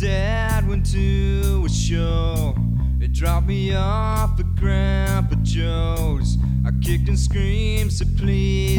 dad went to a show. They dropped me off at Grandpa Joe's. I kicked and screamed, "So please